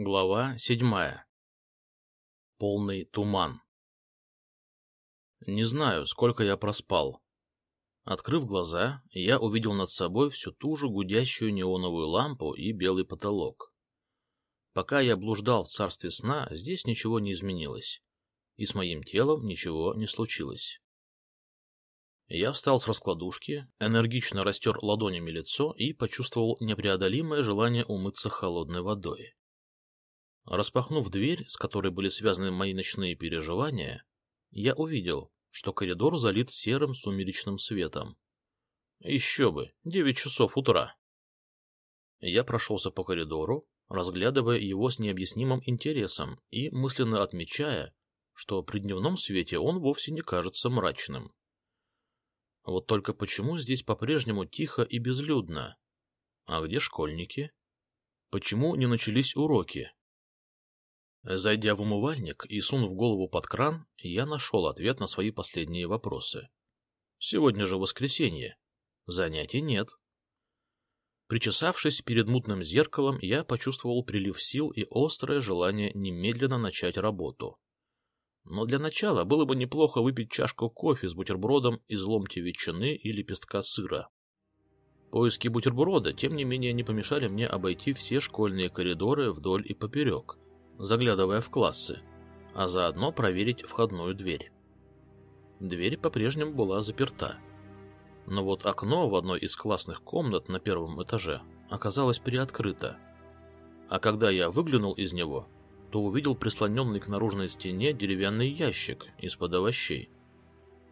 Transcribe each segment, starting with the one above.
Глава седьмая. Полный туман. Не знаю, сколько я проспал. Открыв глаза, я увидел над собой всю ту же гудящую неоновую лампу и белый потолок. Пока я блуждал в царстве сна, здесь ничего не изменилось, и с моим телом ничего не случилось. Я встал с раскладушки, энергично растер ладонями лицо и почувствовал непреодолимое желание умыться холодной водой. Распахнув дверь, с которой были связаны мои ночные переживания, я увидел, что коридор залит серым сумеречным светом. Еще бы, девять часов утра. Я прошелся по коридору, разглядывая его с необъяснимым интересом и мысленно отмечая, что при дневном свете он вовсе не кажется мрачным. Вот только почему здесь по-прежнему тихо и безлюдно? А где школьники? Почему не начались уроки? Зайдя в умывальник и сунув голову под кран, я нашел ответ на свои последние вопросы. Сегодня же воскресенье. Занятий нет. Причесавшись перед мутным зеркалом, я почувствовал прилив сил и острое желание немедленно начать работу. Но для начала было бы неплохо выпить чашку кофе с бутербродом из ломти ветчины и лепестка сыра. Поиски бутерброда, тем не менее, не помешали мне обойти все школьные коридоры вдоль и поперек, заглядывая в классы, а заодно проверить входную дверь. Дверь по-прежнему была заперта. Но вот окно в одной из классных комнат на первом этаже оказалось приоткрыто. А когда я выглянул из него, то увидел прислоненный к наружной стене деревянный ящик из-под овощей.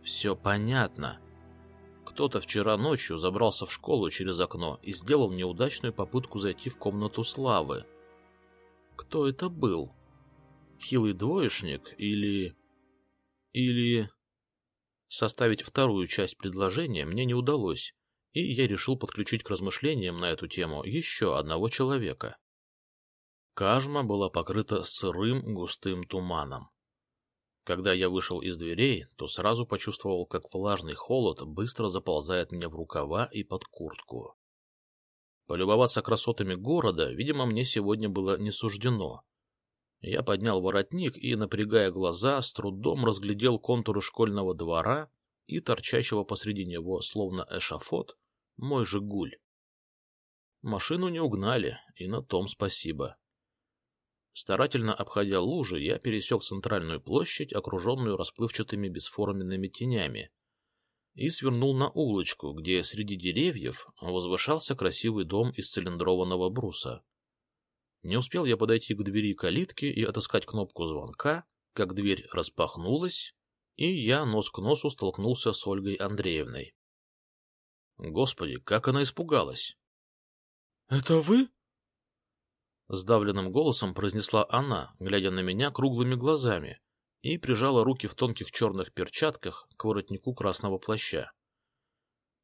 Все понятно. Кто-то вчера ночью забрался в школу через окно и сделал неудачную попытку зайти в комнату Славы, кто это был? Хилый двоечник или... или... Составить вторую часть предложения мне не удалось, и я решил подключить к размышлениям на эту тему еще одного человека. Кажма была покрыта сырым густым туманом. Когда я вышел из дверей, то сразу почувствовал, как влажный холод быстро заползает мне в рукава и под куртку. Полюбоваться красотами города, видимо, мне сегодня было не суждено. Я поднял воротник и, напрягая глаза, с трудом разглядел контуры школьного двора и торчащего посреди него, словно эшафот, мой «Жигуль». Машину не угнали, и на том спасибо. Старательно обходя лужи, я пересек центральную площадь, окруженную расплывчатыми бесформенными тенями, и свернул на улочку, где среди деревьев возвышался красивый дом из цилиндрованного бруса. Не успел я подойти к двери калитки и отыскать кнопку звонка, как дверь распахнулась, и я нос к носу столкнулся с Ольгой Андреевной. Господи, как она испугалась! — Это вы? — сдавленным голосом произнесла она, глядя на меня круглыми глазами, и прижала руки в тонких черных перчатках к воротнику красного плаща.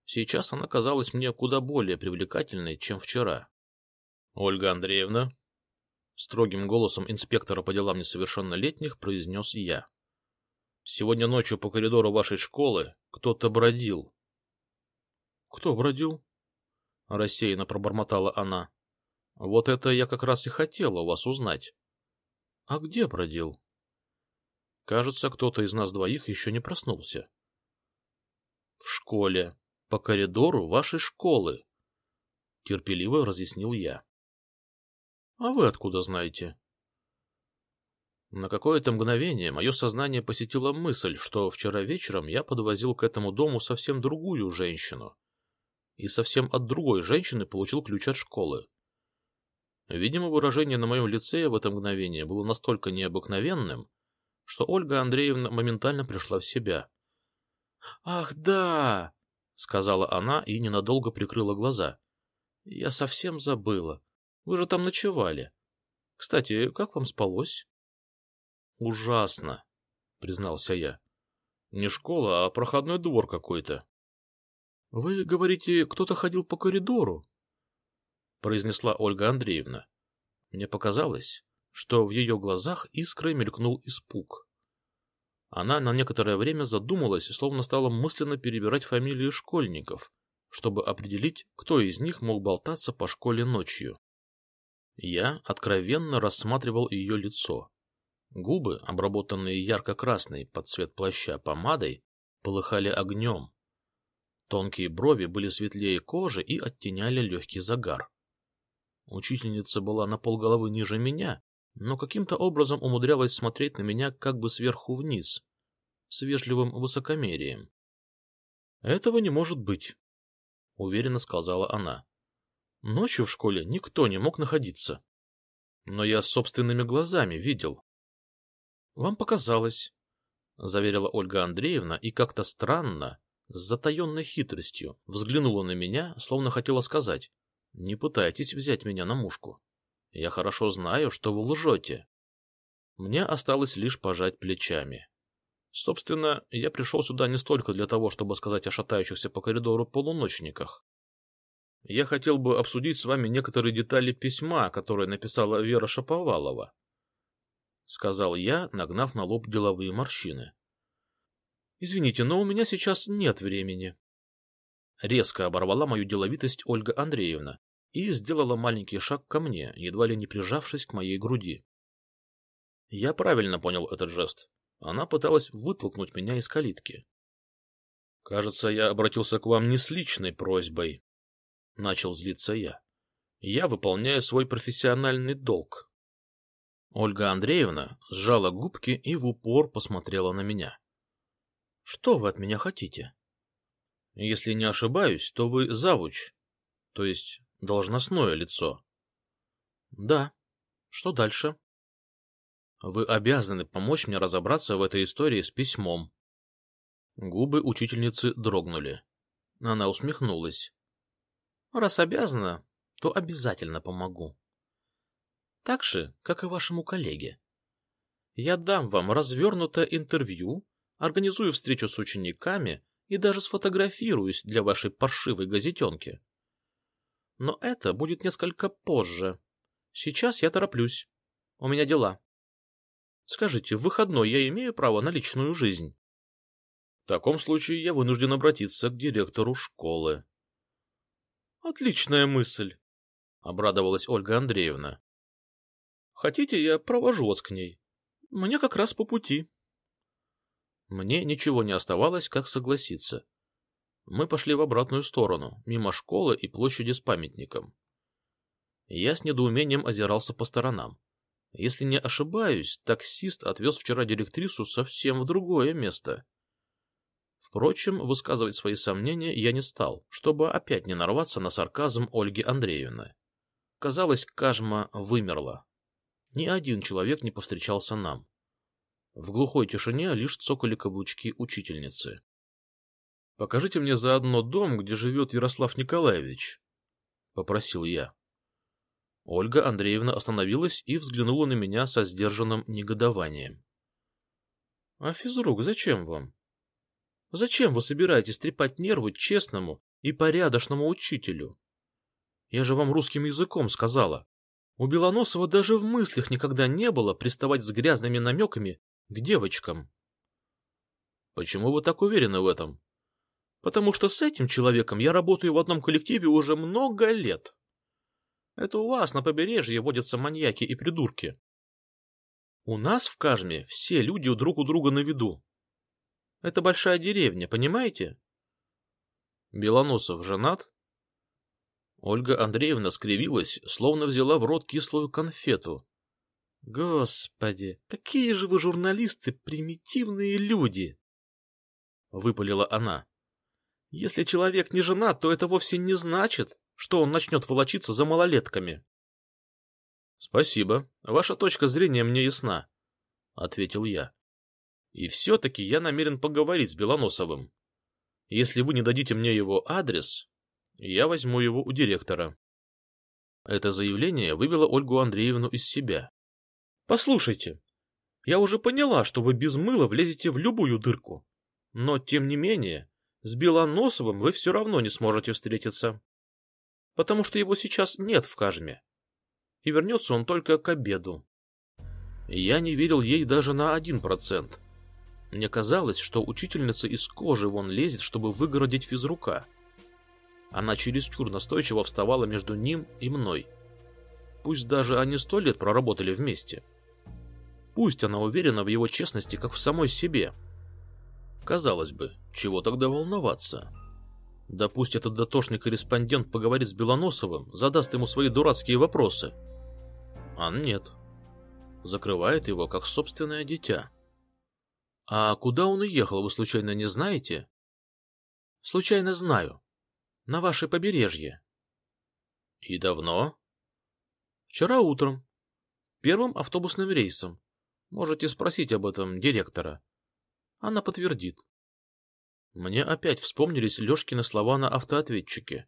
Сейчас она казалась мне куда более привлекательной, чем вчера. — Ольга Андреевна? — строгим голосом инспектора по делам несовершеннолетних произнес я. — Сегодня ночью по коридору вашей школы кто-то бродил. — Кто бродил? — рассеянно пробормотала она. — Вот это я как раз и хотела у вас узнать. — А где бродил? Кажется, кто-то из нас двоих еще не проснулся. — В школе. По коридору вашей школы. — терпеливо разъяснил я. — А вы откуда знаете? На какое-то мгновение мое сознание посетило мысль, что вчера вечером я подвозил к этому дому совсем другую женщину. И совсем от другой женщины получил ключ от школы. Видимо, выражение на моем лице в это мгновение было настолько необыкновенным, что Ольга Андреевна моментально пришла в себя. — Ах, да! — сказала она и ненадолго прикрыла глаза. — Я совсем забыла. Вы же там ночевали. Кстати, как вам спалось? — Ужасно, — признался я. — Не школа, а проходной двор какой-то. — Вы говорите, кто-то ходил по коридору? — произнесла Ольга Андреевна. Мне показалось, что в ее глазах искрой мелькнул испуг. Она на некоторое время задумалась и словно стала мысленно перебирать фамилии школьников, чтобы определить, кто из них мог болтаться по школе ночью. Я откровенно рассматривал ее лицо. Губы, обработанные ярко-красной под цвет плаща помадой, полыхали огнем. Тонкие брови были светлее кожи и оттеняли легкий загар. Учительница была на полголовы ниже меня, но каким-то образом умудрялась смотреть на меня как бы сверху вниз, с вежливым высокомерием. «Этого не может быть», — уверенно сказала она. «Ночью в школе никто не мог находиться. Но я собственными глазами видел». «Вам показалось», — заверила Ольга Андреевна и как-то странно, с затаенной хитростью, взглянула на меня, словно хотела сказать, «Не пытайтесь взять меня на мушку. Я хорошо знаю, что вы лжете». Мне осталось лишь пожать плечами. Собственно, я пришел сюда не столько для того, чтобы сказать о шатающихся по коридору полуночниках. Я хотел бы обсудить с вами некоторые детали письма, которое написала Вера Шаповалова. — сказал я, нагнав на лоб деловые морщины. — Извините, но у меня сейчас нет времени. Резко оборвала мою деловитость Ольга Андреевна и сделала маленький шаг ко мне, едва ли не прижавшись к моей груди. Я правильно понял этот жест. Она пыталась вытолкнуть меня из калитки. — Кажется, я обратился к вам не с личной просьбой, — начал злиться я. — Я выполняю свой профессиональный долг. Ольга Андреевна сжала губки и в упор посмотрела на меня. — Что вы от меня хотите? — Если не ошибаюсь, то вы завуч, то есть должностное лицо. — Да. Что дальше? Вы обязаны помочь мне разобраться в этой истории с письмом. Губы учительницы дрогнули. Она усмехнулась. Раз обязана, то обязательно помогу. Так же, как и вашему коллеге. Я дам вам развернутое интервью, организую встречу с учениками и даже сфотографируюсь для вашей паршивой газетенки. Но это будет несколько позже. Сейчас я тороплюсь. У меня дела. Скажите, в выходной я имею право на личную жизнь? В таком случае я вынужден обратиться к директору школы. Отличная мысль, обрадовалась Ольга Андреевна. Хотите, я провожу вас к ней? Мне как раз по пути. Мне ничего не оставалось, как согласиться. Мы пошли в обратную сторону, мимо школы и площади с памятником. Я с недоумением озирался по сторонам. Если не ошибаюсь, таксист отвез вчера директрису совсем в другое место. Впрочем, высказывать свои сомнения я не стал, чтобы опять не нарваться на сарказм Ольги Андреевны. Казалось, Кажма вымерла. Ни один человек не повстречался нам. В глухой тишине лишь цокали каблучки учительницы. — Покажите мне заодно дом, где живет Ярослав Николаевич, — попросил я. Ольга Андреевна остановилась и взглянула на меня со сдержанным негодованием. — А физрук зачем вам? Зачем вы собираетесь трепать нервы честному и порядочному учителю? Я же вам русским языком сказала. У Белоносова даже в мыслях никогда не было приставать с грязными намеками к девочкам. — Почему вы так уверены в этом? — Потому что с этим человеком я работаю в одном коллективе уже много лет. Это у вас на побережье водятся маньяки и придурки. У нас в Кажме все люди друг у друга на виду. Это большая деревня, понимаете? Белоносов женат? Ольга Андреевна скривилась, словно взяла в рот кислую конфету. Господи, какие же вы журналисты, примитивные люди! Выпалила она. Если человек не женат, то это вовсе не значит, что он начнет волочиться за малолетками. — Спасибо. Ваша точка зрения мне ясна, — ответил я. — И все-таки я намерен поговорить с Белоносовым. Если вы не дадите мне его адрес, я возьму его у директора. Это заявление вывело Ольгу Андреевну из себя. — Послушайте, я уже поняла, что вы без мыла влезете в любую дырку. Но, тем не менее, с Белоносовым вы все равно не сможете встретиться потому что его сейчас нет в Кажме. И вернется он только к обеду. Я не верил ей даже на один процент. Мне казалось, что учительница из кожи вон лезет, чтобы выгородить физрука. Она чересчур настойчиво вставала между ним и мной. пусть даже они сто лет проработали вместе. Пусть она уверена в его честности, как в самой себе. Казалось бы, чего тогда волноваться? Да пусть этот дотошный корреспондент поговорит с Белоносовым, задаст ему свои дурацкие вопросы. А нет. Закрывает его, как собственное дитя. А куда он уехал, вы случайно не знаете? Случайно знаю. На ваше побережье. И давно? Вчера утром. Первым автобусным рейсом. Можете спросить об этом директора. Она подтвердит. Мне опять вспомнились Лешкины слова на автоответчике.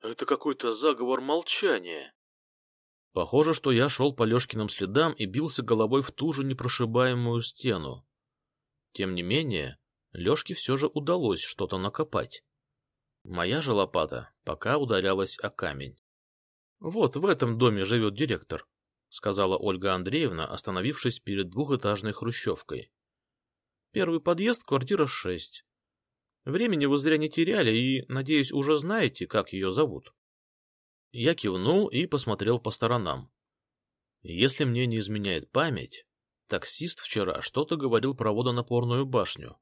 Это какой-то заговор молчания. Похоже, что я шел по Лешкиным следам и бился головой в ту же непрошибаемую стену. Тем не менее, Лешке все же удалось что-то накопать. Моя же лопата пока ударялась о камень. — Вот в этом доме живет директор, — сказала Ольга Андреевна, остановившись перед двухэтажной хрущевкой. — Первый подъезд, квартира шесть. Времени вы зря не теряли и, надеюсь, уже знаете, как ее зовут. Я кивнул и посмотрел по сторонам. Если мне не изменяет память, таксист вчера что-то говорил про водонапорную башню.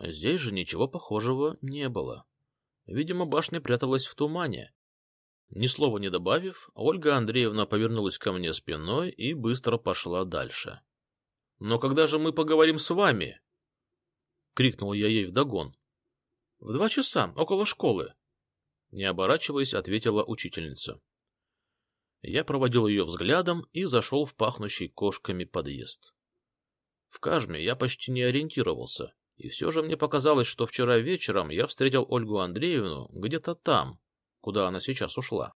Здесь же ничего похожего не было. Видимо, башня пряталась в тумане. Ни слова не добавив, Ольга Андреевна повернулась ко мне спиной и быстро пошла дальше. — Но когда же мы поговорим с вами? — крикнул я ей вдогон. — В два часа, около школы. Не оборачиваясь, ответила учительница. Я проводил ее взглядом и зашел в пахнущий кошками подъезд. В Кажме я почти не ориентировался, и все же мне показалось, что вчера вечером я встретил Ольгу Андреевну где-то там, куда она сейчас ушла.